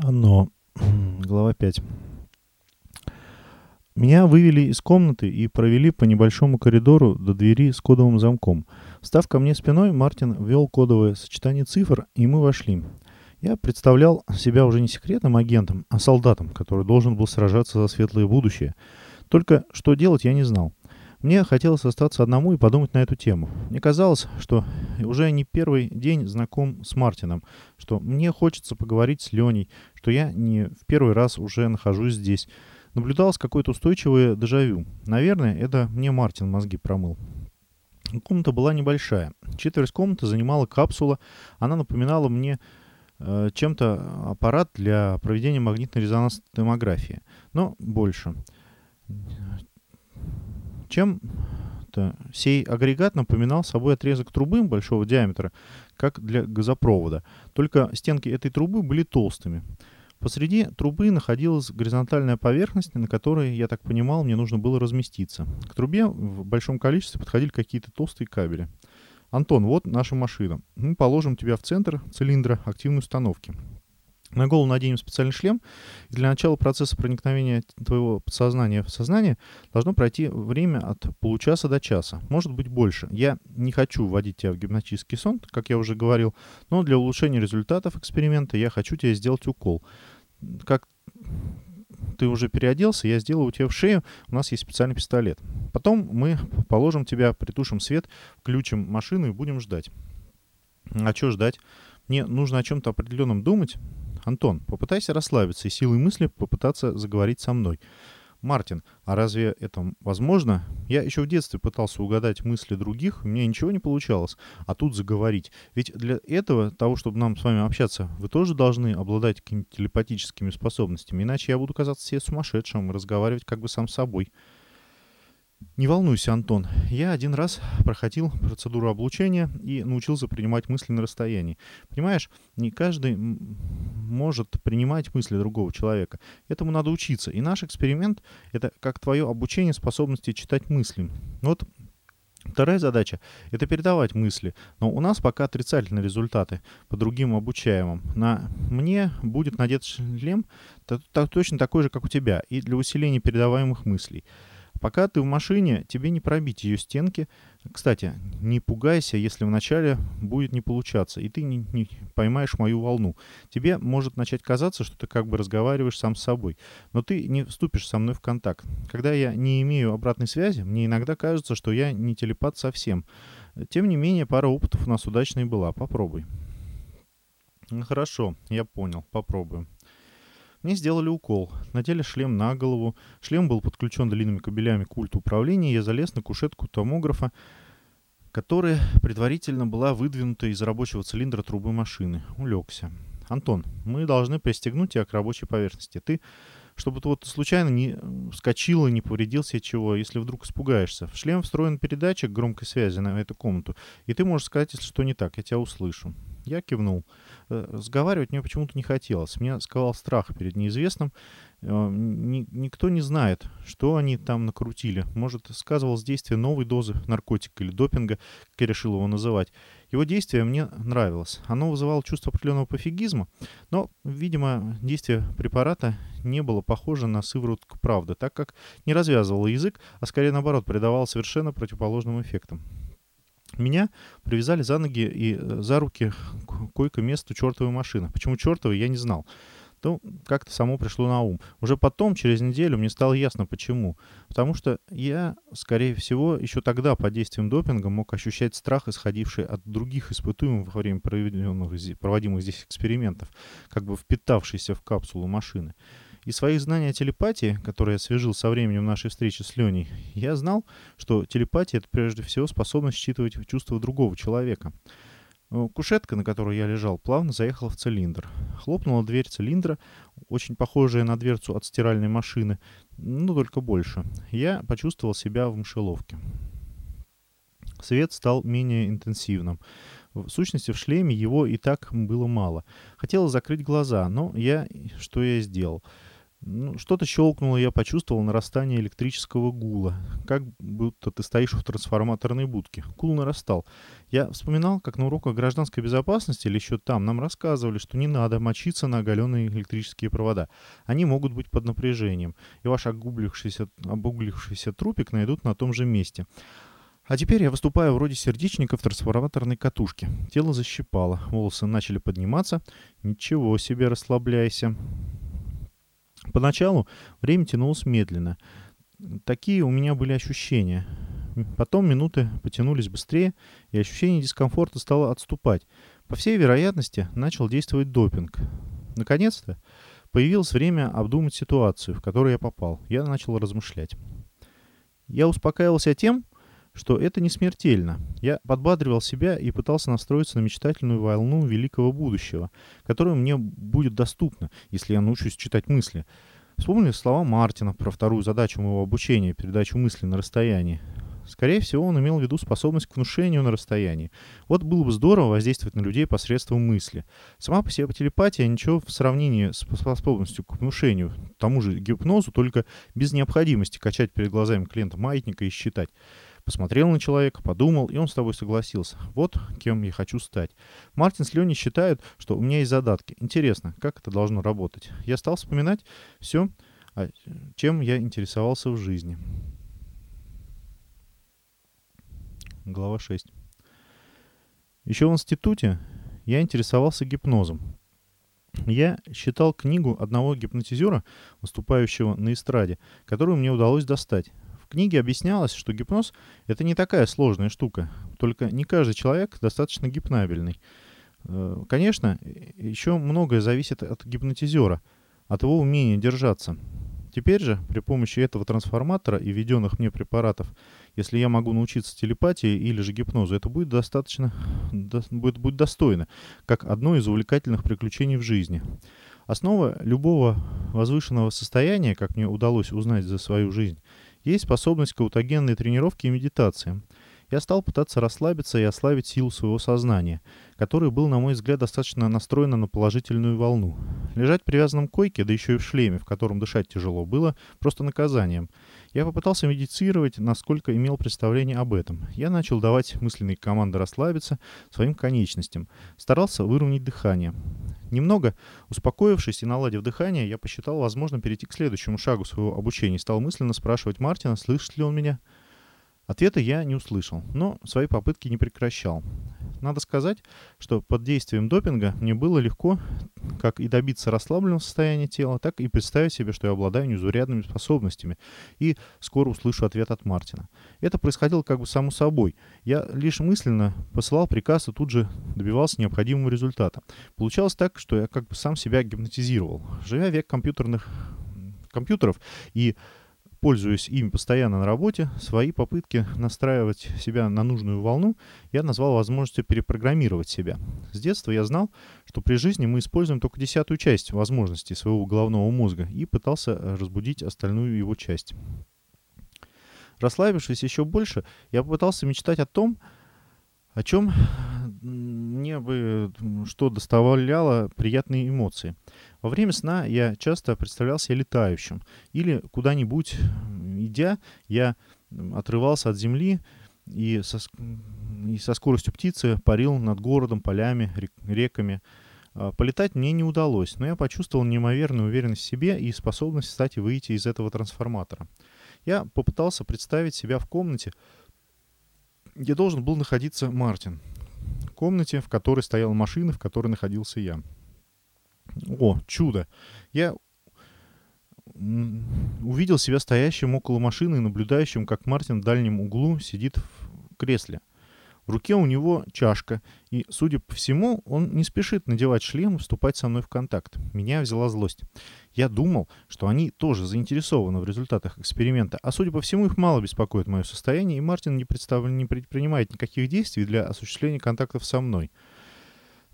Оно. Глава 5. Меня вывели из комнаты и провели по небольшому коридору до двери с кодовым замком. Став ко мне спиной, Мартин ввел кодовое сочетание цифр, и мы вошли. Я представлял себя уже не секретным агентом, а солдатом, который должен был сражаться за светлое будущее. Только что делать я не знал. Мне хотелось остаться одному и подумать на эту тему. Мне казалось, что уже не первый день знаком с Мартином, что мне хочется поговорить с Леней, что я не в первый раз уже нахожусь здесь. Наблюдалось какое-то устойчивое дежавю. Наверное, это мне Мартин мозги промыл. Комната была небольшая. Четверть комнаты занимала капсула. Она напоминала мне э, чем-то аппарат для проведения магнитно-резонансной томографии, но больше. Чем-то сей агрегат напоминал собой отрезок трубы большого диаметра, как для газопровода, только стенки этой трубы были толстыми. Посреди трубы находилась горизонтальная поверхность, на которой, я так понимал, мне нужно было разместиться. К трубе в большом количестве подходили какие-то толстые кабели. «Антон, вот наша машина. Мы положим тебя в центр цилиндра активной установки. На голову наденем специальный шлем. И для начала процесса проникновения твоего подсознания в сознание должно пройти время от получаса до часа. Может быть больше. Я не хочу вводить тебя в гипнотический сон, как я уже говорил, но для улучшения результатов эксперимента я хочу тебе сделать укол. Как ты уже переоделся, я сделаю тебе в шею, у нас есть специальный пистолет. Потом мы положим тебя, притушим свет, включим машину и будем ждать. А что ждать? Мне нужно о чем-то определенном думать, Антон, попытайся расслабиться и силой мысли попытаться заговорить со мной. Мартин, а разве это возможно? Я еще в детстве пытался угадать мысли других, у меня ничего не получалось. А тут заговорить. Ведь для этого, того, чтобы нам с вами общаться, вы тоже должны обладать какими-то телепатическими способностями. Иначе я буду казаться себе сумасшедшим и разговаривать как бы сам с собой. Не волнуйся, Антон. Я один раз проходил процедуру облучения и научился принимать мысли на расстоянии. Понимаешь, не каждый может принимать мысли другого человека. Этому надо учиться. И наш эксперимент — это как твое обучение способности читать мысли. Вот Вторая задача — это передавать мысли, но у нас пока отрицательные результаты по другим обучаемым. На мне будет надет шлем точно такой же, как у тебя, и для усиления передаваемых мыслей. Пока ты в машине, тебе не пробить ее стенки. Кстати, не пугайся, если вначале будет не получаться, и ты не, не поймаешь мою волну. Тебе может начать казаться, что ты как бы разговариваешь сам с собой, но ты не вступишь со мной в контакт. Когда я не имею обратной связи, мне иногда кажется, что я не телепат совсем. Тем не менее, пара опытов у нас удачной была. Попробуй. Хорошо, я понял. Попробуем. Мне сделали укол, надели шлем на голову, шлем был подключен длинными кабелями к ульту управления, я залез на кушетку томографа, которая предварительно была выдвинута из рабочего цилиндра трубы машины. Улегся. «Антон, мы должны пристегнуть тебя к рабочей поверхности. Ты, чтобы ты вот случайно не вскочил и не повредил себе чего, если вдруг испугаешься. В шлем встроен передатчик громкой связи на эту комнату, и ты можешь сказать, если что не так, я тебя услышу». Я кивнул. Э, разговаривать мне почему-то не хотелось. Меня сковал страх перед неизвестным. Э, ни, никто не знает, что они там накрутили. Может, сказывалось действие новой дозы наркотика или допинга, как я решил его называть. Его действие мне нравилось. Оно вызывало чувство определенного пофигизма, но, видимо, действие препарата не было похоже на сыворотку правды, так как не развязывало язык, а скорее наоборот придавало совершенно противоположным эффектам. Меня привязали за ноги и э, за руки к койко-месту чертовой машины. Почему чертовой, я не знал. То как-то само пришло на ум. Уже потом, через неделю, мне стало ясно, почему. Потому что я, скорее всего, еще тогда под действием допинга мог ощущать страх, исходивший от других испытуемых во время проводимых здесь экспериментов, как бы впитавшийся в капсулу машины. И свои знания о телепатии, которые я освежил со временем нашей встречи с Леней, я знал, что телепатия — это прежде всего способность считывать чувства другого человека. Кушетка, на которой я лежал, плавно заехала в цилиндр. Хлопнула дверь цилиндра, очень похожая на дверцу от стиральной машины, но только больше. Я почувствовал себя в мышеловке. Свет стал менее интенсивным. В сущности, в шлеме его и так было мало. Хотелось закрыть глаза, но я... Что я сделал? Ну, что-то щелкнуло, я почувствовал нарастание электрического гула, как будто ты стоишь в трансформаторной будке. Гул нарастал. Я вспоминал, как на уроках гражданской безопасности или еще там нам рассказывали, что не надо мочиться на оголенные электрические провода. Они могут быть под напряжением, и ваш обуглившийся, обуглившийся трупик найдут на том же месте. А теперь я выступаю вроде сердечника в трансформаторной катушке. Тело защипало, волосы начали подниматься. Ничего себе, расслабляйся. Поначалу время тянулось медленно. Такие у меня были ощущения. Потом минуты потянулись быстрее, и ощущение дискомфорта стало отступать. По всей вероятности, начал действовать допинг. Наконец-то появилось время обдумать ситуацию, в которую я попал. Я начал размышлять. Я успокаивался тем, что это не смертельно. Я подбадривал себя и пытался настроиться на мечтательную волну великого будущего, которое мне будет доступно, если я научусь читать мысли. Вспомнили слова Мартина про вторую задачу моего обучения, передачу мысли на расстоянии. Скорее всего, он имел в виду способность к внушению на расстоянии. Вот было бы здорово воздействовать на людей посредством мысли. Сама по себе телепатия ничего в сравнении с способностью к внушению, тому же гипнозу, только без необходимости качать перед глазами клиента маятника и считать. Посмотрел на человека, подумал, и он с тобой согласился. Вот кем я хочу стать. Мартин с Леней считают, что у меня есть задатки. Интересно, как это должно работать? Я стал вспоминать все, а, чем я интересовался в жизни. Глава 6. Еще в институте я интересовался гипнозом. Я читал книгу одного гипнотизера, выступающего на эстраде, которую мне удалось достать. Книге объяснялось, что гипноз — это не такая сложная штука, только не каждый человек достаточно гипнабельный. Э, конечно, еще многое зависит от гипнотизера, от его умения держаться. Теперь же, при помощи этого трансформатора и введенных мне препаратов, если я могу научиться телепатии или же гипнозу, это будет достаточно, будет, будет достойно, как одно из увлекательных приключений в жизни. Основа любого возвышенного состояния, как мне удалось узнать за свою жизнь, есть способность к аутогенной тренировке и медитации. Я стал пытаться расслабиться и ослабить силу своего сознания, который был, на мой взгляд, достаточно настроен на положительную волну. Лежать привязанным к койке, да еще и в шлеме, в котором дышать тяжело, было просто наказанием. Я попытался медитировать, насколько имел представление об этом. Я начал давать мысленные команды расслабиться своим конечностям. Старался выровнять дыхание. Немного успокоившись и наладив дыхание, я посчитал возможно перейти к следующему шагу своего обучения. Стал мысленно спрашивать Мартина, слышит ли он меня. Ответа я не услышал, но свои попытки не прекращал. Надо сказать, что под действием допинга мне было легко как и добиться расслабленного состояния тела, так и представить себе, что я обладаю незаурядными способностями, и скоро услышу ответ от Мартина. Это происходило как бы само собой. Я лишь мысленно посылал приказ и тут же добивался необходимого результата. Получалось так, что я как бы сам себя гипнотизировал. Живя век компьютерных компьютеров и пользуясь ими постоянно на работе, свои попытки настраивать себя на нужную волну я назвал возможностью перепрограммировать себя. С детства я знал, что при жизни мы используем только десятую часть возможностей своего головного мозга и пытался разбудить остальную его часть. Расслабившись еще больше, я попытался мечтать о том, о чем мне бы что доставляло приятные эмоции. Во время сна я часто представлял себя летающим. Или куда-нибудь идя, я отрывался от земли и со, и со скоростью птицы парил над городом, полями, реками. А, полетать мне не удалось, но я почувствовал неимоверную уверенность в себе и способность, кстати, выйти из этого трансформатора. Я попытался представить себя в комнате, где должен был находиться Мартин. В комнате, в которой стояла машина, в которой находился я. О, чудо! Я увидел себя стоящим около машины и наблюдающим, как Мартин в дальнем углу сидит в кресле. В руке у него чашка, и, судя по всему, он не спешит надевать шлем и вступать со мной в контакт. Меня взяла злость. Я думал, что они тоже заинтересованы в результатах эксперимента, а судя по всему, их мало беспокоит мое состояние, и Мартин не, представ... не предпринимает никаких действий для осуществления контактов со мной.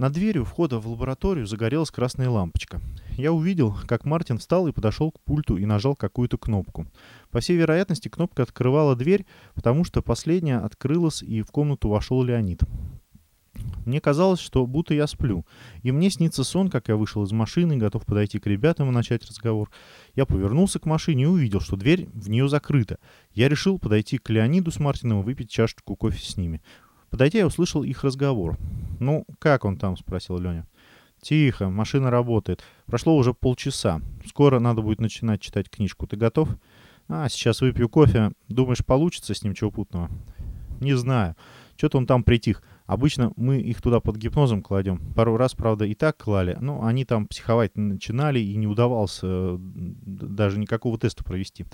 Над дверью входа в лабораторию загорелась красная лампочка. Я увидел, как Мартин встал и подошел к пульту и нажал какую-то кнопку. По всей вероятности, кнопка открывала дверь, потому что последняя открылась, и в комнату вошел Леонид. Мне казалось, что будто я сплю. И мне снится сон, как я вышел из машины, готов подойти к ребятам и начать разговор. Я повернулся к машине и увидел, что дверь в нее закрыта. Я решил подойти к Леониду с Мартином и выпить чашечку кофе с ними. Подойдя, я услышал их разговор. «Ну, как он там?» — спросил Леня. «Тихо, машина работает. Прошло уже полчаса. Скоро надо будет начинать читать книжку. Ты готов?» «А, сейчас выпью кофе. Думаешь, получится с ним чего путного?» «Не знаю. Что-то он там притих. Обычно мы их туда под гипнозом кладем. Пару раз, правда, и так клали. Но они там психовать начинали, и не удавалось э, даже никакого теста провести.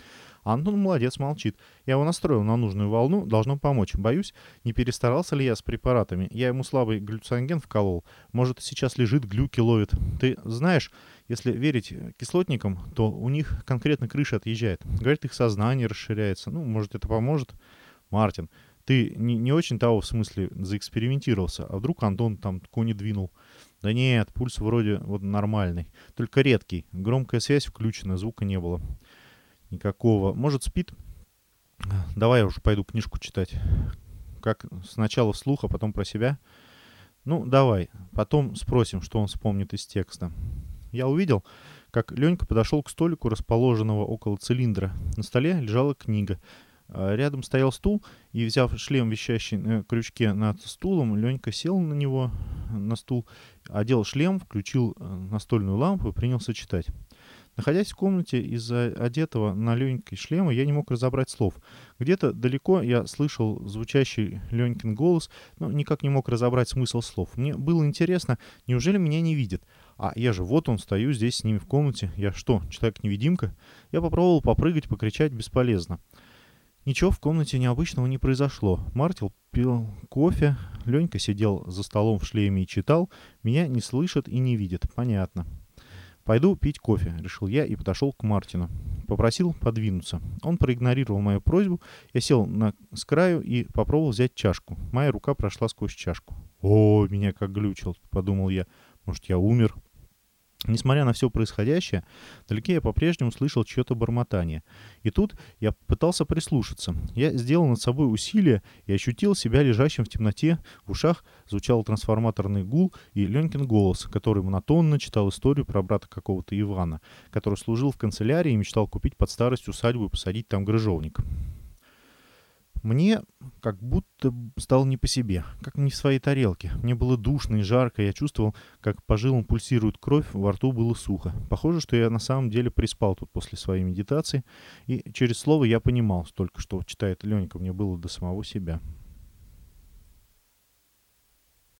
А Антон молодец, молчит. Я его настроил на нужную волну, должно помочь. Боюсь, не перестарался ли я с препаратами. Я ему слабый глюцинген вколол. Может, сейчас лежит, глюки ловит. Ты знаешь, если верить кислотникам, то у них конкретно крыша отъезжает. Говорит, их сознание расширяется. Ну, может, это поможет. Мартин, ты не, не очень того в смысле заэкспериментировался, а вдруг Антон там кони двинул. Да нет, пульс вроде вот нормальный, только редкий. Громкая связь включена, звука не было. Никакого. Может, спит? Давай я уже пойду книжку читать. Как сначала вслух, а потом про себя. Ну, давай. Потом спросим, что он вспомнит из текста. Я увидел, как Ленька подошел к столику, расположенного около цилиндра. На столе лежала книга. А, рядом стоял стул, и, взяв шлем, висящий на крючке над стулом, Ленька сел на него, на стул, одел шлем, включил э, настольную лампу и принялся читать. Находясь в комнате из-за одетого на Ленькой шлема, я не мог разобрать слов. Где-то далеко я слышал звучащий Ленькин голос, но никак не мог разобрать смысл слов. Мне было интересно, неужели меня не видят? А я же вот он, стою здесь с ними в комнате. Я что, человек-невидимка? Я попробовал попрыгать, покричать бесполезно. Ничего в комнате необычного не произошло. Мартил пил кофе, Ленька сидел за столом в шлеме и читал. Меня не слышат и не видят. Понятно. «Пойду пить кофе», — решил я и подошел к Мартину. Попросил подвинуться. Он проигнорировал мою просьбу. Я сел на, с краю и попробовал взять чашку. Моя рука прошла сквозь чашку. «О, меня как глючил», — подумал я. «Может, я умер?» Несмотря на все происходящее, вдалеке я по-прежнему слышал чье-то бормотание. И тут я пытался прислушаться. Я сделал над собой усилие и ощутил себя лежащим в темноте. В ушах звучал трансформаторный гул и Ленькин голос, который монотонно читал историю про брата какого-то Ивана, который служил в канцелярии и мечтал купить под старость усадьбу и посадить там грыжовник. Мне как будто стало не по себе, как не в своей тарелке. Мне было душно и жарко, я чувствовал, как по жилам пульсирует кровь, во рту было сухо. Похоже, что я на самом деле приспал тут после своей медитации, и через слово я понимал, столько что читает Ленька, мне было до самого себя.